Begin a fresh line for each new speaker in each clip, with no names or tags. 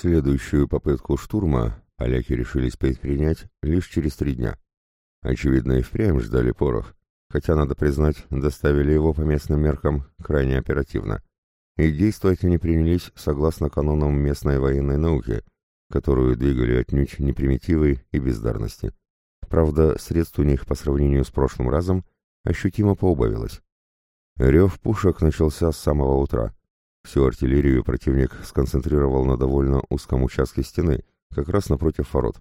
Следующую попытку штурма поляки решились предпринять лишь через три дня. Очевидно, и впрямь ждали порох, хотя, надо признать, доставили его по местным меркам крайне оперативно. И действовать они принялись согласно канонам местной военной науки, которую двигали отнюдь не примитивы и бездарности. Правда, средств у них по сравнению с прошлым разом ощутимо поубавилось. Рев пушек начался с самого утра. Всю артиллерию противник сконцентрировал на довольно узком участке стены, как раз напротив ворот.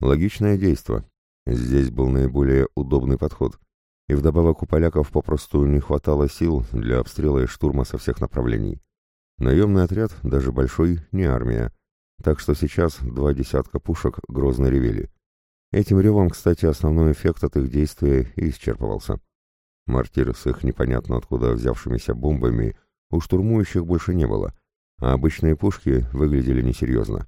Логичное действо. Здесь был наиболее удобный подход, и вдобавок у поляков попросту не хватало сил для обстрела и штурма со всех направлений. Наемный отряд, даже большой, не армия, так что сейчас два десятка пушек грозно ревели. Этим ревом, кстати, основной эффект от их действия исчерпывался. Мортир с их непонятно откуда взявшимися бомбами у штурмующих больше не было, а обычные пушки выглядели несерьезно.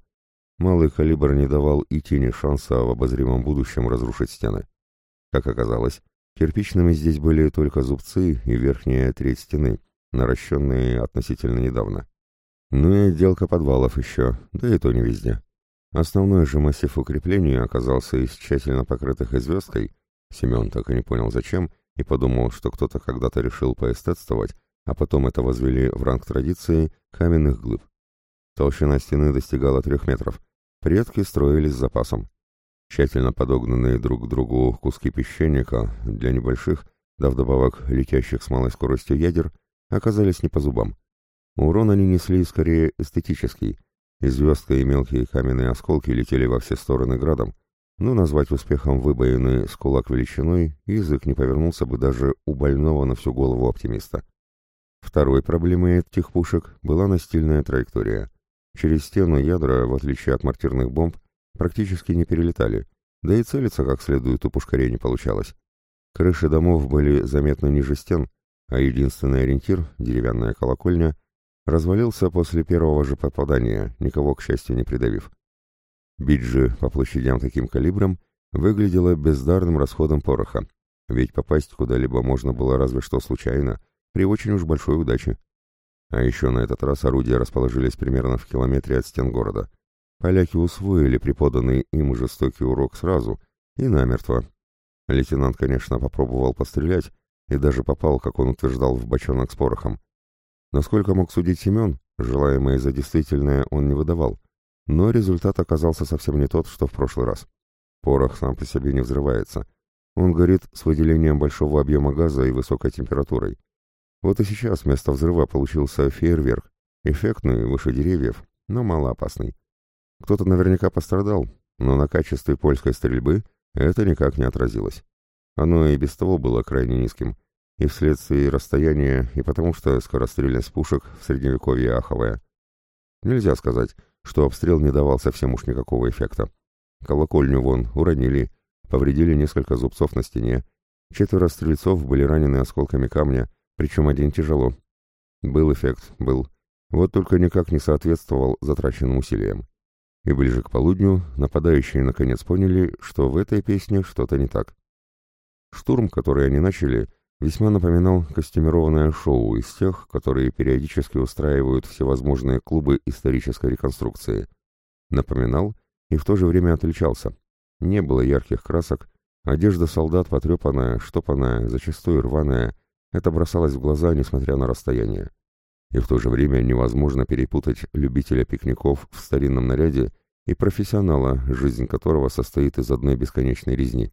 Малый калибр не давал и тени шанса в обозримом будущем разрушить стены. Как оказалось, кирпичными здесь были только зубцы и верхняя треть стены, наращенные относительно недавно. Ну и отделка подвалов еще, да и то не везде. Основной же массив укреплений оказался из тщательно покрытых известкой, Семен так и не понял зачем, и подумал, что кто-то когда-то решил поэстетствовать, а потом это возвели в ранг традиции каменных глыб. Толщина стены достигала трех метров. Предки строились с запасом. Тщательно подогнанные друг к другу куски песчаника для небольших, да вдобавок летящих с малой скоростью ядер, оказались не по зубам. Урон они несли скорее эстетический. И звездка и мелкие каменные осколки летели во все стороны градом, но назвать успехом выбоины с кулак величиной язык не повернулся бы даже у больного на всю голову оптимиста. Второй проблемой этих пушек была настильная траектория. Через стену ядра, в отличие от мортирных бомб, практически не перелетали, да и целиться как следует у пушкарей не получалось. Крыши домов были заметно ниже стен, а единственный ориентир, деревянная колокольня, развалился после первого же попадания, никого, к счастью, не придавив. Бить же по площадям таким калибром выглядело бездарным расходом пороха, ведь попасть куда-либо можно было разве что случайно, при очень уж большой удаче. А еще на этот раз орудия расположились примерно в километре от стен города. Поляки усвоили преподанный им жестокий урок сразу и намертво. Лейтенант, конечно, попробовал пострелять и даже попал, как он утверждал, в бочонок с порохом. Насколько мог судить Семен, желаемое за действительное он не выдавал, но результат оказался совсем не тот, что в прошлый раз. Порох сам по себе не взрывается. Он горит с выделением большого объема газа и высокой температурой. Вот и сейчас вместо взрыва получился фейерверк. Эффектный, выше деревьев, но малоопасный. Кто-то наверняка пострадал, но на качестве польской стрельбы это никак не отразилось. Оно и без того было крайне низким, и вследствие расстояния, и потому что скорострельность пушек в средневековье аховая. Нельзя сказать, что обстрел не давал совсем уж никакого эффекта. Колокольню вон уронили, повредили несколько зубцов на стене, четверо стрельцов были ранены осколками камня, причем один тяжело. Был эффект, был. Вот только никак не соответствовал затраченным усилиям. И ближе к полудню нападающие наконец поняли, что в этой песне что-то не так. Штурм, который они начали, весьма напоминал костюмированное шоу из тех, которые периодически устраивают всевозможные клубы исторической реконструкции. Напоминал и в то же время отличался. Не было ярких красок, одежда солдат потрепанная, штопанная, зачастую рваная, это бросалось в глаза, несмотря на расстояние. И в то же время невозможно перепутать любителя пикников в старинном наряде и профессионала, жизнь которого состоит из одной бесконечной резни.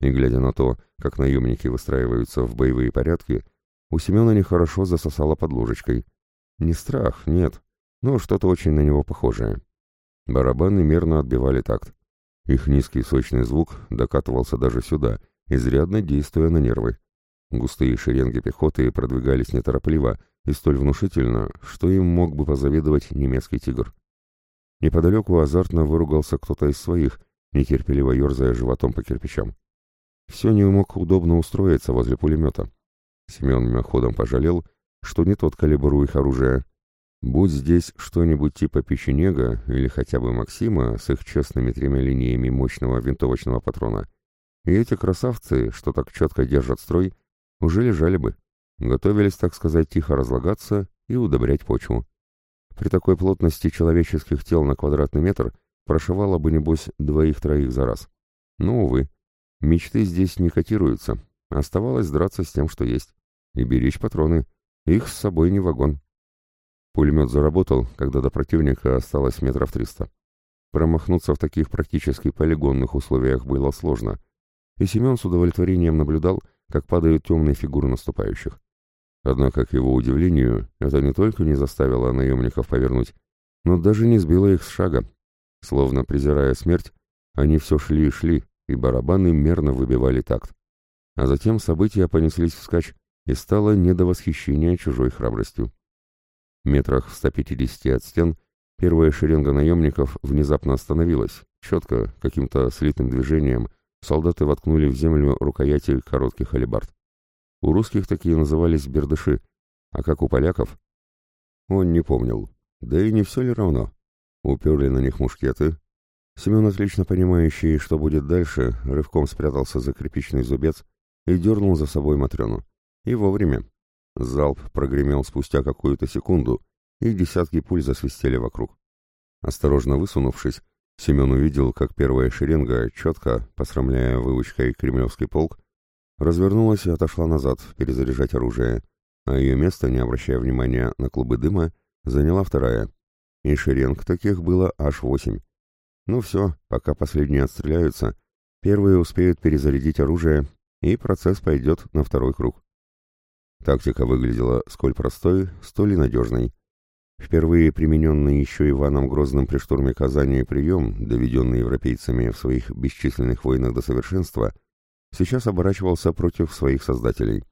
И глядя на то, как наемники выстраиваются в боевые порядки, у Семена нехорошо засосало под ложечкой. Не страх, нет, но что-то очень на него похожее. Барабаны мерно отбивали такт. Их низкий сочный звук докатывался даже сюда, изрядно действуя на нервы. Густые шеренги пехоты продвигались неторопливо и столь внушительно, что им мог бы позавидовать немецкий тигр. Неподалеку азартно выругался кто-то из своих, нетерпеливо ерзая животом по кирпичам. Все не мог удобно устроиться возле пулемета. Семен мимоходом пожалел, что не тот калибр их оружия. Будь здесь что-нибудь типа печенега или хотя бы Максима с их честными тремя линиями мощного винтовочного патрона, и эти красавцы, что так четко держат строй, уже лежали бы. Готовились, так сказать, тихо разлагаться и удобрять почву. При такой плотности человеческих тел на квадратный метр прошивало бы, небось, двоих-троих за раз. Но, увы, мечты здесь не котируются. Оставалось драться с тем, что есть. И беречь патроны. Их с собой не вагон. Пулемет заработал, когда до противника осталось метров триста. Промахнуться в таких практически полигонных условиях было сложно, и Семен с удовлетворением наблюдал, как падают темные фигуры наступающих. Однако, к его удивлению, это не только не заставило наемников повернуть, но даже не сбило их с шага. Словно презирая смерть, они все шли и шли, и барабаны мерно выбивали такт. А затем события понеслись вскачь, и стало не до восхищения чужой храбростью. Метрах в 150 от стен первая шеренга наемников внезапно остановилась. Четко, каким-то слитным движением, солдаты воткнули в землю рукояти коротких алебард. У русских такие назывались бердыши, а как у поляков? Он не помнил. Да и не все ли равно? Уперли на них мушкеты. Семен, отлично понимающий, что будет дальше, рывком спрятался за крепичный зубец и дернул за собой Матрёну. И вовремя. Залп прогремел спустя какую-то секунду, и десятки пуль засвистели вокруг. Осторожно высунувшись, Семен увидел, как первая шеренга, четко, посрамляя выучкой кремлевский полк, развернулась и отошла назад, перезаряжать оружие, а ее место, не обращая внимания на клубы дыма, заняла вторая. И шеренг таких было аж восемь. Ну все, пока последние отстреляются, первые успеют перезарядить оружие, и процесс пойдет на второй круг. Тактика выглядела сколь простой, столь и надежной. Впервые примененный еще Иваном Грозным при штурме Казани прием, доведенный европейцами в своих бесчисленных войнах до совершенства – сейчас оборачивался против своих создателей.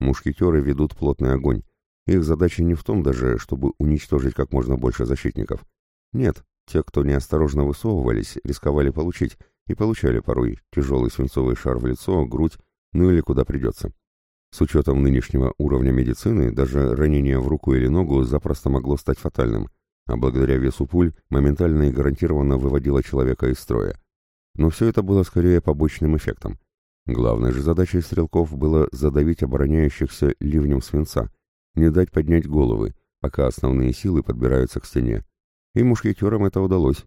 Мушкетеры ведут плотный огонь. Их задача не в том даже, чтобы уничтожить как можно больше защитников. Нет, те, кто неосторожно высовывались, рисковали получить, и получали порой тяжелый свинцовый шар в лицо, грудь, ну или куда придется. С учетом нынешнего уровня медицины, даже ранение в руку или ногу запросто могло стать фатальным, а благодаря весу пуль моментально и гарантированно выводило человека из строя. Но все это было скорее побочным эффектом. Главной же задачей стрелков было задавить обороняющихся ливнем свинца, не дать поднять головы, пока основные силы подбираются к стене. И мушкетерам это удалось.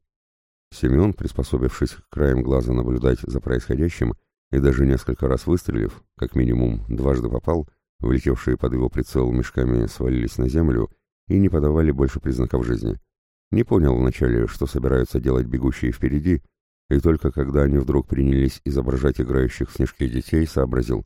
Семен, приспособившись краем глаза наблюдать за происходящим и даже несколько раз выстрелив, как минимум дважды попал, влетевшие под его прицел мешками свалились на землю и не подавали больше признаков жизни. Не понял вначале, что собираются делать бегущие впереди, и только когда они вдруг принялись изображать играющих в снежки детей, сообразил.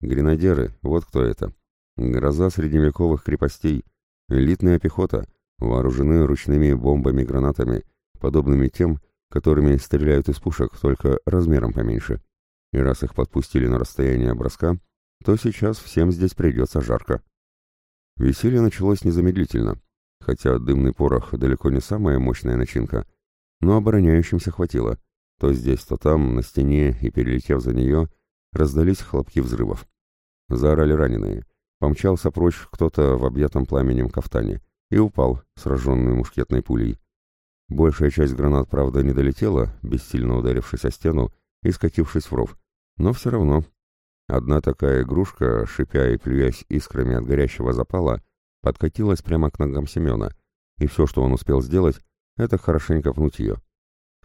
Гренадеры, вот кто это. Гроза средневековых крепостей, элитная пехота, вооружены ручными бомбами-гранатами, подобными тем, которыми стреляют из пушек, только размером поменьше. И раз их подпустили на расстояние броска, то сейчас всем здесь придется жарко. Веселье началось незамедлительно, хотя дымный порох далеко не самая мощная начинка, но обороняющимся хватило — то здесь, то там, на стене и перелетев за нее, раздались хлопки взрывов. Заорали раненые. Помчался прочь кто-то в объятом пламенем кафтане и упал, сраженный мушкетной пулей. Большая часть гранат, правда, не долетела, бессильно ударившись о стену и скатившись в ров. Но все равно. Одна такая игрушка, шипя и плюясь искрами от горящего запала, подкатилась прямо к ногам Семена, и все, что он успел сделать, это хорошенько пнуть ее.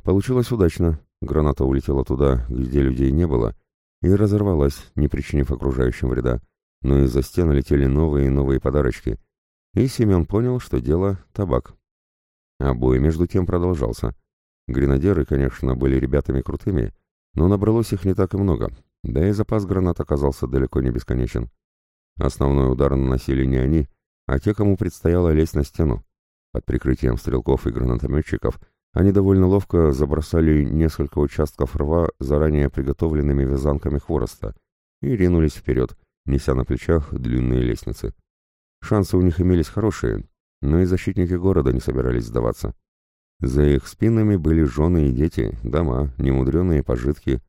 Получилось удачно. Граната улетела туда, где людей не было, и разорвалась, не причинив окружающим вреда. Но из-за стен летели новые и новые подарочки. И Семен понял, что дело — табак. А бой между тем продолжался. Гренадеры, конечно, были ребятами крутыми, но набралось их не так и много, да и запас гранат оказался далеко не бесконечен. Основной удар наносили не они, а те, кому предстояло лезть на стену. Под прикрытием стрелков и гранатометчиков — они довольно ловко забросали несколько участков рва заранее приготовленными вязанками хвороста и ринулись вперед, неся на плечах длинные лестницы. Шансы у них имелись хорошие, но и защитники города не собирались сдаваться. За их спинами были жены и дети, дома, немудреные пожитки.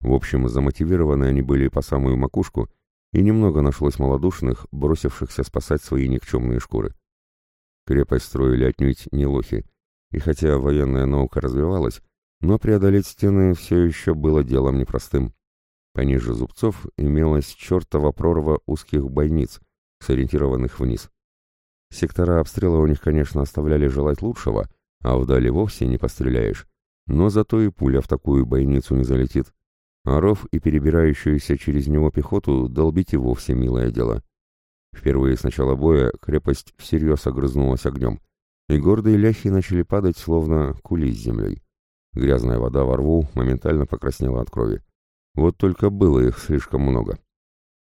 В общем, замотивированы они были по самую макушку, и немного нашлось малодушных, бросившихся спасать свои никчемные шкуры. Крепость строили отнюдь не лохи, и хотя военная наука развивалась, но преодолеть стены все еще было делом непростым. Пониже зубцов имелась чертова прорва узких бойниц, сориентированных вниз. Сектора обстрела у них, конечно, оставляли желать лучшего, а вдали вовсе не постреляешь. Но зато и пуля в такую бойницу не залетит. А ров и перебирающуюся через него пехоту долбить и вовсе милое дело. Впервые с начала боя крепость всерьез огрызнулась огнем, и гордые ляхи начали падать, словно кули с землей. Грязная вода во рву моментально покраснела от крови. Вот только было их слишком много.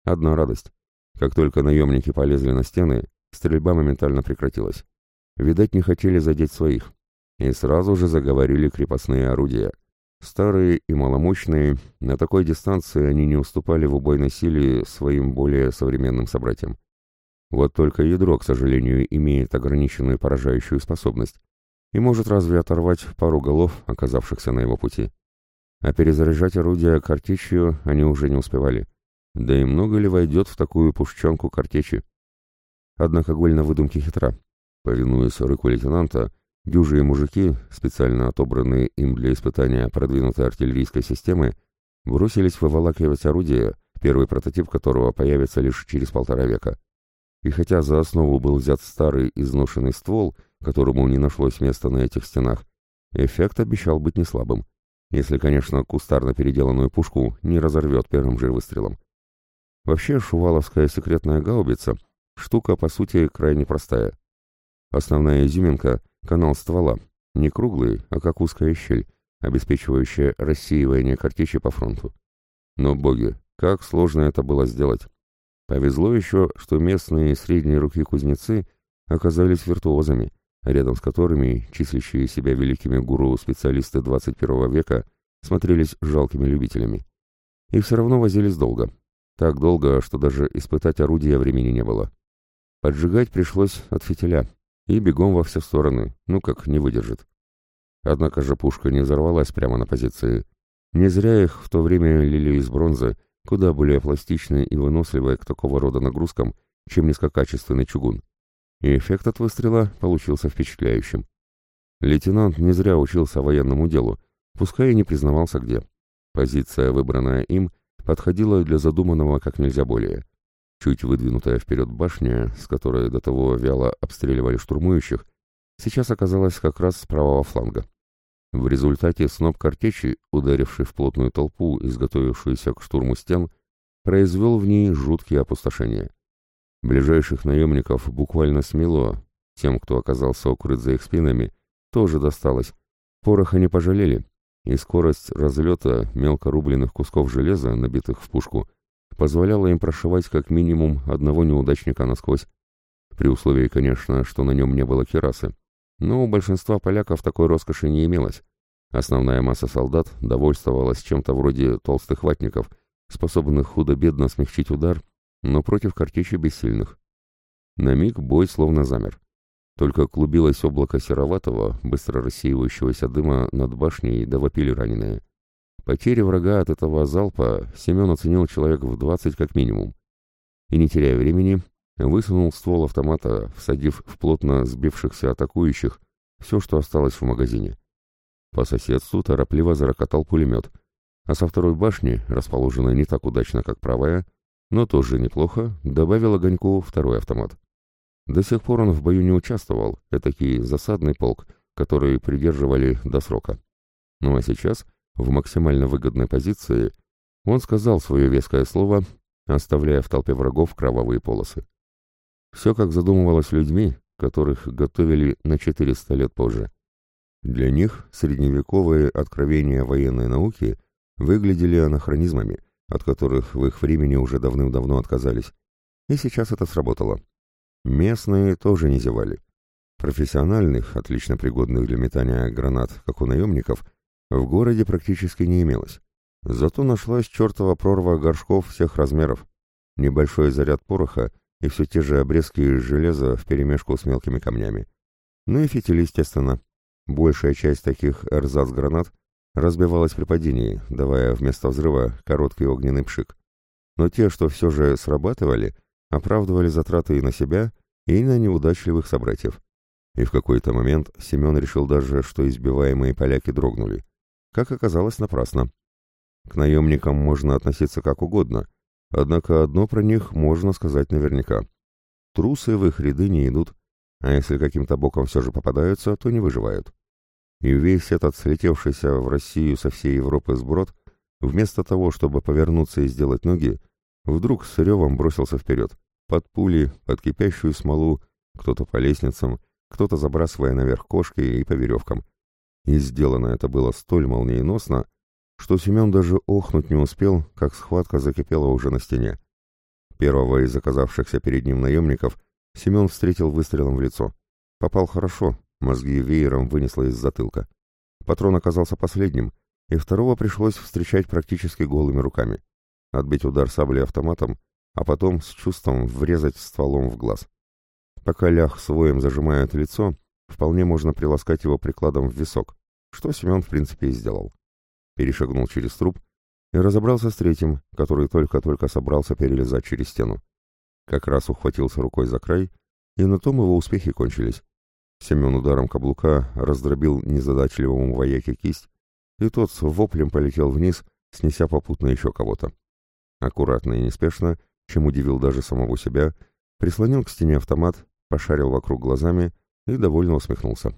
Одна радость. Как только наемники полезли на стены, стрельба моментально прекратилась. Видать, не хотели задеть своих. И сразу же заговорили крепостные орудия. Старые и маломощные, на такой дистанции они не уступали в убойной силе своим более современным собратьям. Вот только ядро, к сожалению, имеет ограниченную поражающую способность и может разве оторвать пару голов, оказавшихся на его пути. А перезаряжать орудия картечью они уже не успевали. Да и много ли войдет в такую пушченку картечи? Однако голь на выдумке хитра. Повинуясь рыку лейтенанта, дюжие мужики, специально отобранные им для испытания продвинутой артиллерийской системы, бросились выволакивать орудие, первый прототип которого появится лишь через полтора века. И хотя за основу был взят старый изношенный ствол, которому не нашлось места на этих стенах, эффект обещал быть неслабым, если, конечно, кустарно переделанную пушку не разорвет первым же выстрелом. Вообще, шуваловская секретная гаубица — штука, по сути, крайне простая. Основная изюминка — канал ствола, не круглый, а как узкая щель, обеспечивающая рассеивание картечи по фронту. Но, боги, как сложно это было сделать. Повезло еще, что местные средние руки кузнецы оказались виртуозами, рядом с которыми числящие себя великими гуру специалисты 21 века смотрелись жалкими любителями. И все равно возились долго. Так долго, что даже испытать орудия времени не было. Поджигать пришлось от фитиля, и бегом во все стороны, ну как, не выдержит. Однако же пушка не взорвалась прямо на позиции. Не зря их в то время лили из бронзы, куда более пластичные и выносливые к такого рода нагрузкам, чем низкокачественный чугун. И эффект от выстрела получился впечатляющим. Лейтенант не зря учился военному делу, пускай и не признавался где. Позиция, выбранная им, подходила для задуманного как нельзя более. Чуть выдвинутая вперед башня, с которой до того вяло обстреливали штурмующих, сейчас оказалась как раз с правого фланга. В результате сноп картечи, ударивший в плотную толпу, изготовившуюся к штурму стен, произвел в ней жуткие опустошения. Ближайших наемников буквально смело, тем, кто оказался укрыт за их спинами, тоже досталось. Пороха не пожалели, и скорость разлета мелко рубленных кусков железа, набитых в пушку, позволяла им прошивать как минимум одного неудачника насквозь, при условии, конечно, что на нем не было керасы. Но у большинства поляков такой роскоши не имелось. Основная масса солдат довольствовалась чем-то вроде толстых ватников, способных худо-бедно смягчить удар, но против картечи бессильных. На миг бой словно замер. Только клубилось облако сероватого, быстро рассеивающегося дыма над башней, да вопили раненые. Потери врага от этого залпа Семен оценил человек в двадцать как минимум. И не теряя времени, Высунул ствол автомата, всадив в плотно сбившихся атакующих все, что осталось в магазине. По соседству торопливо зарокотал пулемет, а со второй башни, расположенной не так удачно, как правая, но тоже неплохо, добавил огоньку второй автомат. До сих пор он в бою не участвовал, этакий засадный полк, который придерживали до срока. Ну а сейчас, в максимально выгодной позиции, он сказал свое веское слово, оставляя в толпе врагов кровавые полосы. Все как задумывалось людьми, которых готовили на 400 лет позже. Для них средневековые откровения военной науки выглядели анахронизмами, от которых в их времени уже давным-давно отказались. И сейчас это сработало. Местные тоже не зевали. Профессиональных, отлично пригодных для метания гранат, как у наемников, в городе практически не имелось. Зато нашлась чертова прорва горшков всех размеров. Небольшой заряд пороха — и все те же обрезки из железа вперемешку с мелкими камнями. Ну и фитиль, естественно. Большая часть таких эрзац-гранат разбивалась при падении, давая вместо взрыва короткий огненный пшик. Но те, что все же срабатывали, оправдывали затраты и на себя, и на неудачливых собратьев. И в какой-то момент Семен решил даже, что избиваемые поляки дрогнули. Как оказалось, напрасно. К наемникам можно относиться как угодно, Однако одно про них можно сказать наверняка. Трусы в их ряды не идут, а если каким-то боком все же попадаются, то не выживают. И весь этот слетевшийся в Россию со всей Европы сброд, вместо того, чтобы повернуться и сделать ноги, вдруг с ревом бросился вперед, под пули, под кипящую смолу, кто-то по лестницам, кто-то забрасывая наверх кошки и по веревкам. И сделано это было столь молниеносно, что Семен даже охнуть не успел, как схватка закипела уже на стене. Первого из оказавшихся перед ним наемников Семен встретил выстрелом в лицо. Попал хорошо, мозги веером вынесло из затылка. Патрон оказался последним, и второго пришлось встречать практически голыми руками. Отбить удар саблей автоматом, а потом с чувством врезать стволом в глаз. Пока лях своим зажимает лицо, вполне можно приласкать его прикладом в висок, что Семен в принципе и сделал. Перешагнул через труп и разобрался с третьим, который только-только собрался перелезать через стену. Как раз ухватился рукой за край, и на том его успехи кончились. Семен ударом каблука раздробил незадачливому вояке кисть, и тот с воплем полетел вниз, снеся попутно еще кого-то. Аккуратно и неспешно, чем удивил даже самого себя, прислонил к стене автомат, пошарил вокруг глазами и довольно усмехнулся.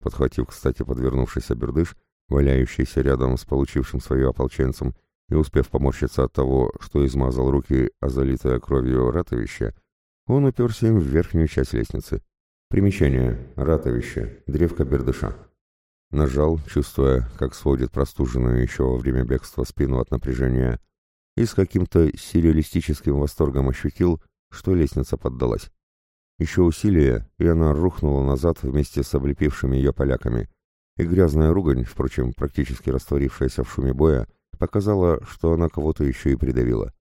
Подхватив, кстати, подвернувшийся бердыш, валяющийся рядом с получившим свое ополченцем, и успев поморщиться от того, что измазал руки, а залитое кровью ратовище, он уперся им в верхнюю часть лестницы. Примечание. Ратовище. Древко бердыша. Нажал, чувствуя, как сводит простуженную еще во время бегства спину от напряжения, и с каким-то сюрреалистическим восторгом ощутил, что лестница поддалась. Еще усилие, и она рухнула назад вместе с облепившими ее поляками, и грязная ругань, впрочем, практически растворившаяся в шуме боя, показала, что она кого-то еще и придавила.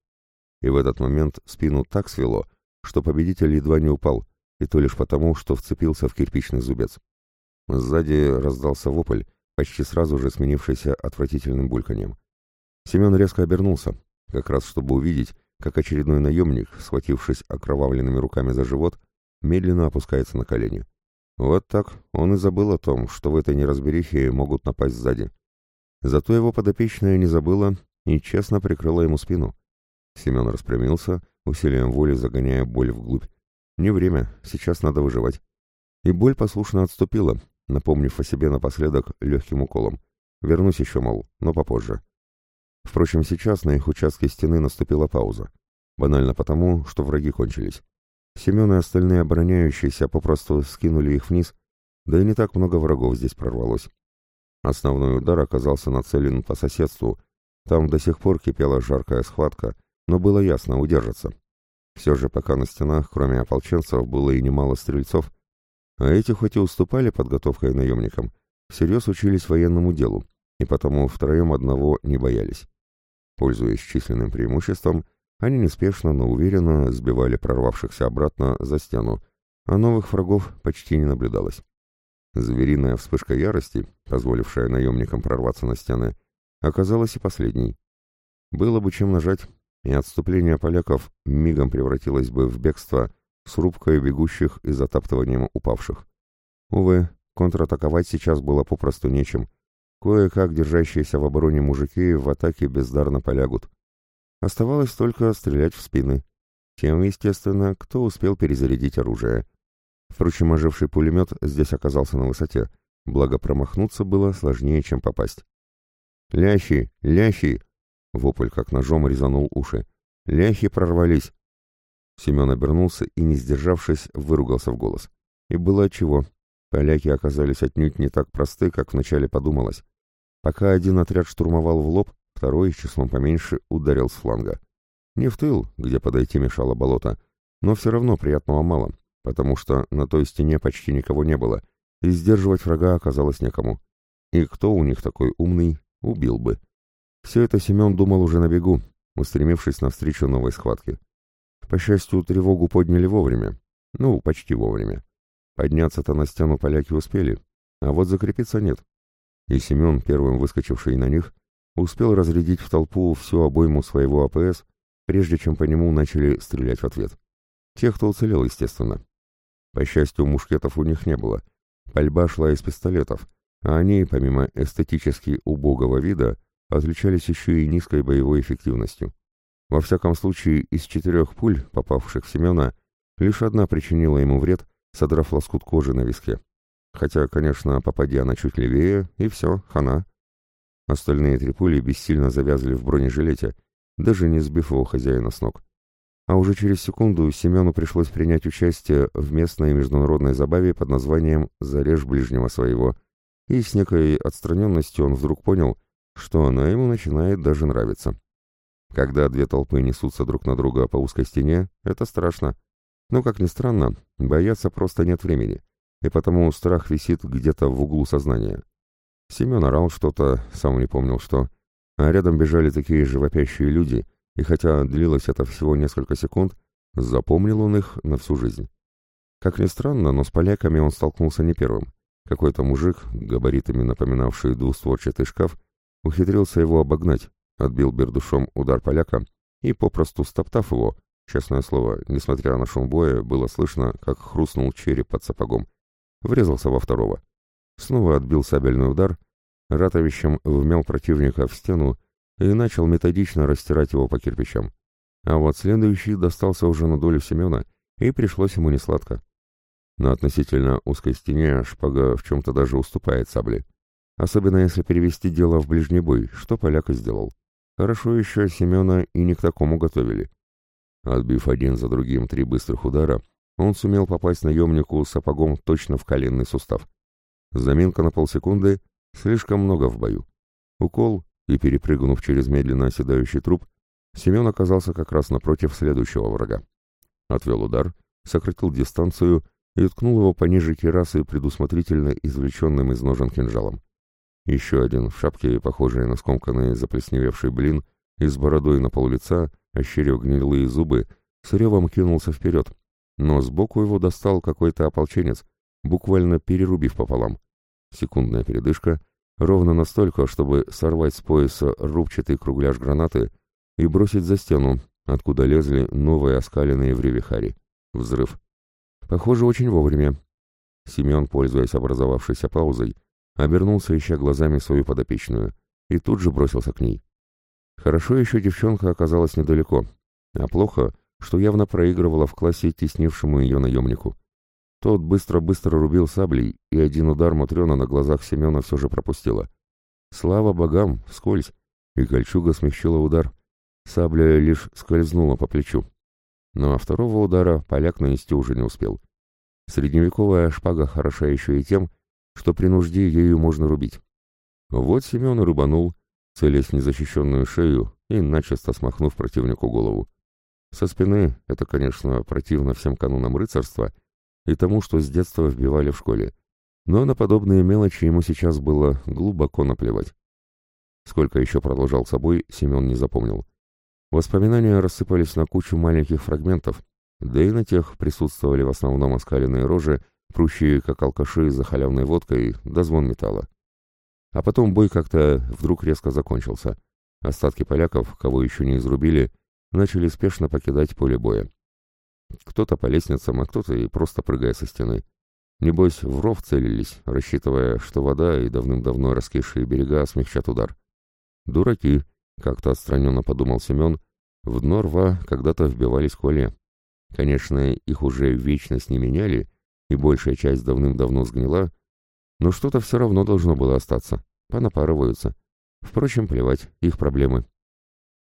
И в этот момент спину так свело, что победитель едва не упал, и то лишь потому, что вцепился в кирпичный зубец. Сзади раздался вопль, почти сразу же сменившийся отвратительным бульканьем. Семен резко обернулся, как раз чтобы увидеть, как очередной наемник, схватившись окровавленными руками за живот, медленно опускается на колени. Вот так он и забыл о том, что в этой неразберихе могут напасть сзади. Зато его подопечная не забыла и честно прикрыла ему спину. Семен распрямился, усилием воли загоняя боль вглубь. Не время, сейчас надо выживать. И боль послушно отступила, напомнив о себе напоследок легким уколом. Вернусь еще, мол, но попозже. Впрочем, сейчас на их участке стены наступила пауза. Банально потому, что враги кончились. Семен и остальные обороняющиеся попросту скинули их вниз, да и не так много врагов здесь прорвалось. Основной удар оказался нацелен по соседству. Там до сих пор кипела жаркая схватка, но было ясно удержаться. Все же пока на стенах, кроме ополченцев, было и немало стрельцов, а эти хоть и уступали подготовкой наемникам, всерьез учились военному делу, и потому втроем одного не боялись. Пользуясь численным преимуществом, они неспешно, но уверенно сбивали прорвавшихся обратно за стену, а новых врагов почти не наблюдалось. Звериная вспышка ярости, позволившая наемникам прорваться на стены, оказалась и последней. Было бы чем нажать, и отступление поляков мигом превратилось бы в бегство с рубкой бегущих и затаптыванием упавших. Увы, контратаковать сейчас было попросту нечем. Кое-как держащиеся в обороне мужики в атаке бездарно полягут. Оставалось только стрелять в спины. Тем, естественно, кто успел перезарядить оружие — Впрочем, оживший пулемет здесь оказался на высоте, благо промахнуться было сложнее, чем попасть. «Лящи! Лящи!» Вопль как ножом резанул уши. «Ляхи прорвались!» Семен обернулся и, не сдержавшись, выругался в голос. И было отчего. Поляки оказались отнюдь не так просты, как вначале подумалось. Пока один отряд штурмовал в лоб, второй, числом поменьше, ударил с фланга. Не в тыл, где подойти мешало болото, но все равно приятного мало потому что на той стене почти никого не было, и сдерживать врага оказалось некому. И кто у них такой умный, убил бы. Все это Семен думал уже на бегу, устремившись навстречу новой схватке. По счастью, тревогу подняли вовремя. Ну, почти вовремя. Подняться-то на стену поляки успели, а вот закрепиться нет. И Семен, первым выскочивший на них, успел разрядить в толпу всю обойму своего АПС, прежде чем по нему начали стрелять в ответ. Тех, кто уцелел, естественно. По счастью, мушкетов у них не было. Пальба шла из пистолетов, а они, помимо эстетически убогого вида, отличались еще и низкой боевой эффективностью. Во всяком случае, из четырех пуль, попавших в Семена, лишь одна причинила ему вред содрав лоскут кожи на виске. Хотя, конечно, попадя она чуть левее, и все, хана. Остальные три пули бессильно завязли в бронежилете, даже не сбив его хозяина с ног. А уже через секунду Семену пришлось принять участие в местной международной забаве под названием «Зарежь ближнего своего», и с некой отстраненностью он вдруг понял, что она ему начинает даже нравиться. Когда две толпы несутся друг на друга по узкой стене, это страшно. Но, как ни странно, бояться просто нет времени, и потому страх висит где-то в углу сознания. Семен орал что-то, сам не помнил что, а рядом бежали такие же вопящие люди, и хотя длилось это всего несколько секунд, запомнил он их на всю жизнь. Как ни странно, но с поляками он столкнулся не первым. Какой-то мужик, габаритами напоминавший двустворчатый шкаф, ухитрился его обогнать, отбил бердушом удар поляка и, попросту стоптав его, честное слово, несмотря на шум боя, было слышно, как хрустнул череп под сапогом, врезался во второго. Снова отбил сабельный удар, ратовищем вмял противника в стену и начал методично растирать его по кирпичам. А вот следующий достался уже на долю Семена, и пришлось ему несладко. На относительно узкой стене шпага в чем-то даже уступает сабле. Особенно если перевести дело в ближний бой, что поляк и сделал. Хорошо еще Семена и не к такому готовили. Отбив один за другим три быстрых удара, он сумел попасть наемнику сапогом точно в коленный сустав. Заминка на полсекунды, слишком много в бою. Укол, и перепрыгнув через медленно оседающий труп, Семен оказался как раз напротив следующего врага. Отвел удар, сократил дистанцию и ткнул его пониже кирасы предусмотрительно извлеченным из ножен кинжалом. Еще один в шапке, похожий на скомканный заплесневевший блин, и с бородой на пол лица, ощерив гнилые зубы, с ревом кинулся вперед, но сбоку его достал какой-то ополченец, буквально перерубив пополам. Секундная передышка, ровно настолько, чтобы сорвать с пояса рубчатый кругляш гранаты и бросить за стену, откуда лезли новые оскаленные в ревихари. Взрыв. Похоже, очень вовремя. Семен, пользуясь образовавшейся паузой, обернулся, ища глазами свою подопечную, и тут же бросился к ней. Хорошо еще девчонка оказалась недалеко, а плохо, что явно проигрывала в классе теснившему ее наемнику. Тот быстро-быстро рубил саблей, и один удар Матрена на глазах Семена все же пропустила. Слава богам, вскользь, и кольчуга смягчила удар. Сабля лишь скользнула по плечу. Но второго удара поляк нанести уже не успел. Средневековая шпага хороша еще и тем, что при нужде ею можно рубить. Вот Семен рубанул, целясь в незащищенную шею и начисто смахнув противнику голову. Со спины это, конечно, противно всем канунам рыцарства и тому, что с детства вбивали в школе. Но на подобные мелочи ему сейчас было глубоко наплевать. Сколько еще продолжал собой, Семен не запомнил. Воспоминания рассыпались на кучу маленьких фрагментов, да и на тех присутствовали в основном оскаленные рожи, прущие, как алкаши, за халявной водкой, да звон металла. А потом бой как-то вдруг резко закончился. Остатки поляков, кого еще не изрубили, начали спешно покидать поле боя. Кто-то по лестницам, а кто-то и просто прыгая со стены. Небось, в ров целились, рассчитывая, что вода и давным-давно раскисшие берега смягчат удар. Дураки, как-то отстраненно подумал Семен, в дно рва когда-то вбивались колья. Конечно, их уже вечность не меняли, и большая часть давным-давно сгнила, но что-то все равно должно было остаться, понапарываются. Впрочем, плевать, их проблемы.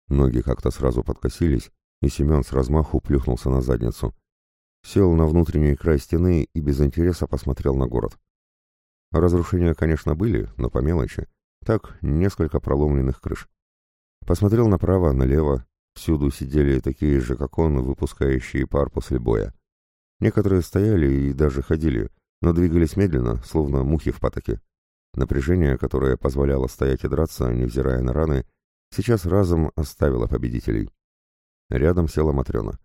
Ноги как-то сразу подкосились, и Семен с размаху плюхнулся на задницу. Сел на внутренний край стены и без интереса посмотрел на город. Разрушения, конечно, были, но по мелочи. Так, несколько проломленных крыш. Посмотрел направо, налево. Всюду сидели такие же, как он, выпускающие пар после боя. Некоторые стояли и даже ходили, но двигались медленно, словно мухи в патоке. Напряжение, которое позволяло стоять и драться, невзирая на раны, сейчас разом оставило победителей. Рядом села Матрена.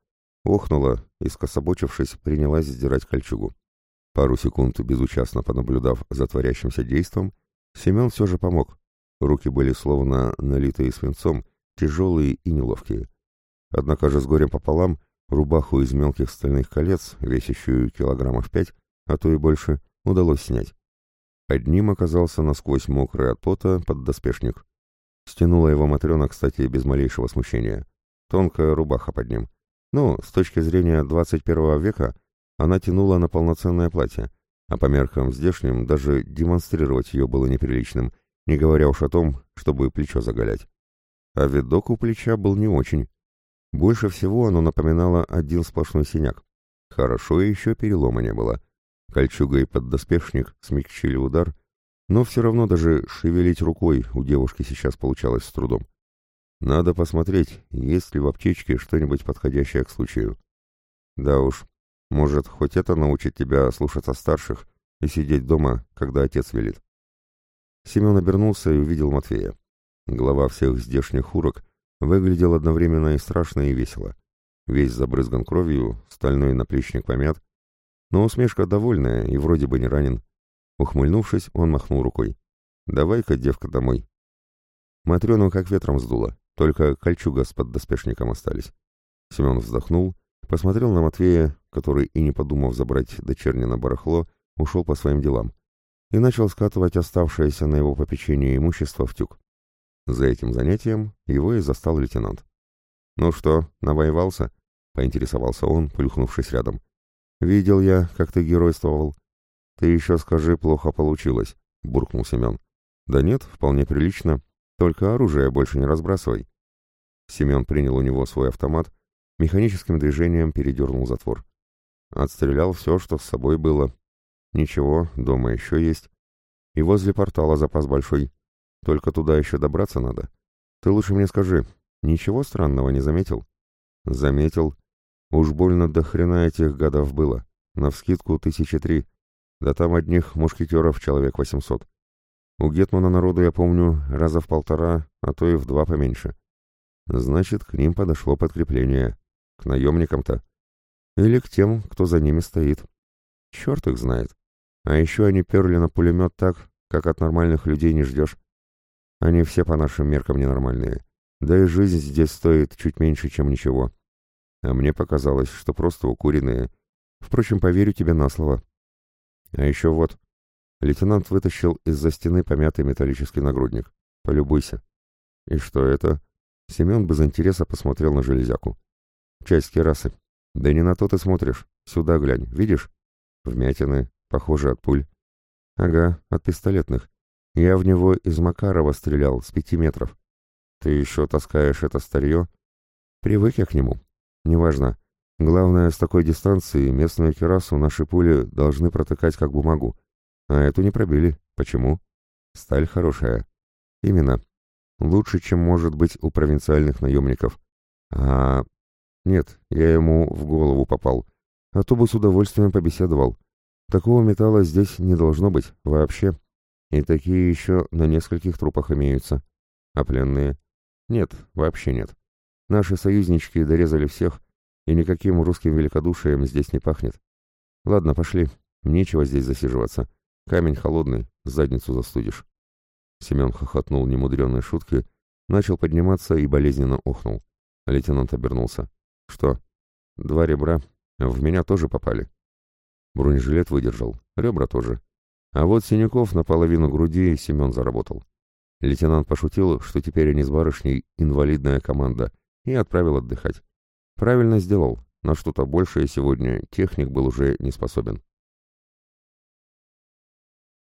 Охнула и, скособочившись, принялась сдирать кольчугу. Пару секунд, безучастно понаблюдав за творящимся действом, Семен все же помог, Руки были словно налитые свинцом, тяжелые и неловкие. Однако же с горем пополам рубаху из мелких стальных колец, весящую килограммов пять, а то и больше, удалось снять. Одним оказался насквозь мокрый от пота поддоспешник. Стянула его Матрена, кстати, без малейшего смущения. Тонкая рубаха под ним. Ну, с точки зрения 21 века, она тянула на полноценное платье, а по меркам здешним даже демонстрировать ее было неприличным, не говоря уж о том, чтобы плечо заголять. А видок у плеча был не очень. Больше всего оно напоминало один сплошной синяк. Хорошо еще перелома не было. Кольчуга и поддоспешник смягчили удар, но все равно даже шевелить рукой у девушки сейчас получалось с трудом. Надо посмотреть, есть ли в аптечке что-нибудь подходящее к случаю. Да уж, может, хоть это научит тебя слушаться старших и сидеть дома, когда отец велит. Семен обернулся и увидел Матвея. Глава всех здешних урок выглядел одновременно и страшно, и весело. Весь забрызган кровью, стальной наплечник помят, но усмешка довольная и вроде бы не ранен. Ухмыльнувшись, он махнул рукой. «Давай-ка, девка, домой». Матрёну как ветром сдуло, только кольчуга с поддоспешником остались. Семен вздохнул, посмотрел на Матвея, который, и не подумав забрать дочернее барахло, ушел по своим делам, и начал скатывать оставшееся на его попечение имущество в тюк. За этим занятием его и застал лейтенант. «Ну что, навоевался?» — поинтересовался он, плюхнувшись рядом. «Видел я, как ты геройствовал». «Ты еще скажи, плохо получилось», — буркнул Семен. «Да нет, вполне прилично. Только оружие больше не разбрасывай». Семен принял у него свой автомат, механическим движением передернул затвор. Отстрелял все, что с собой было. Ничего, дома еще есть. И возле портала запас большой. Только туда еще добраться надо. Ты лучше мне скажи, ничего странного не заметил? Заметил. Уж больно до хрена этих гадов было. Навскидку тысячи три. Да там одних мушкетеров человек восемьсот. У Гетмана народу, я помню, раза в полтора, а то и в два поменьше. Значит, к ним подошло подкрепление. К наемникам-то. Или к тем, кто за ними стоит. Черт их знает. А еще они перли на пулемет так, как от нормальных людей не ждешь. Они все по нашим меркам ненормальные. Да и жизнь здесь стоит чуть меньше, чем ничего. А мне показалось, что просто укуренные. Впрочем, поверю тебе на слово. А еще вот. Лейтенант вытащил из-за стены помятый металлический нагрудник. Полюбуйся. И что это? Семен без интереса посмотрел на железяку. Часть керасы. Да не на то ты смотришь. Сюда глянь. Видишь? Вмятины. Похоже, от пуль. Ага, от пистолетных. Я в него из Макарова стрелял с пяти метров. Ты еще таскаешь это старье? Привык я к нему. Неважно. Главное, с такой дистанции местную керасу наши пули должны протыкать как бумагу. А эту не пробили. Почему? Сталь хорошая. Именно. Лучше, чем может быть у провинциальных наемников. А... Нет, я ему в голову попал. А то бы с удовольствием побеседовал. Такого металла здесь не должно быть вообще. И такие еще на нескольких трупах имеются. А пленные? Нет, вообще нет. Наши союзнички дорезали всех, и никаким русским великодушием здесь не пахнет. Ладно, пошли. Нечего здесь засиживаться. Камень холодный, задницу застудишь. Семен хохотнул немудренной шутки, начал подниматься и болезненно охнул. Лейтенант обернулся. Что? Два ребра. В меня тоже попали. Бронежилет выдержал. Ребра тоже. А вот синяков наполовину груди Семен заработал. Лейтенант пошутил, что теперь они с барышней инвалидная команда, и отправил отдыхать. Правильно сделал, на что-то большее сегодня техник был уже не способен.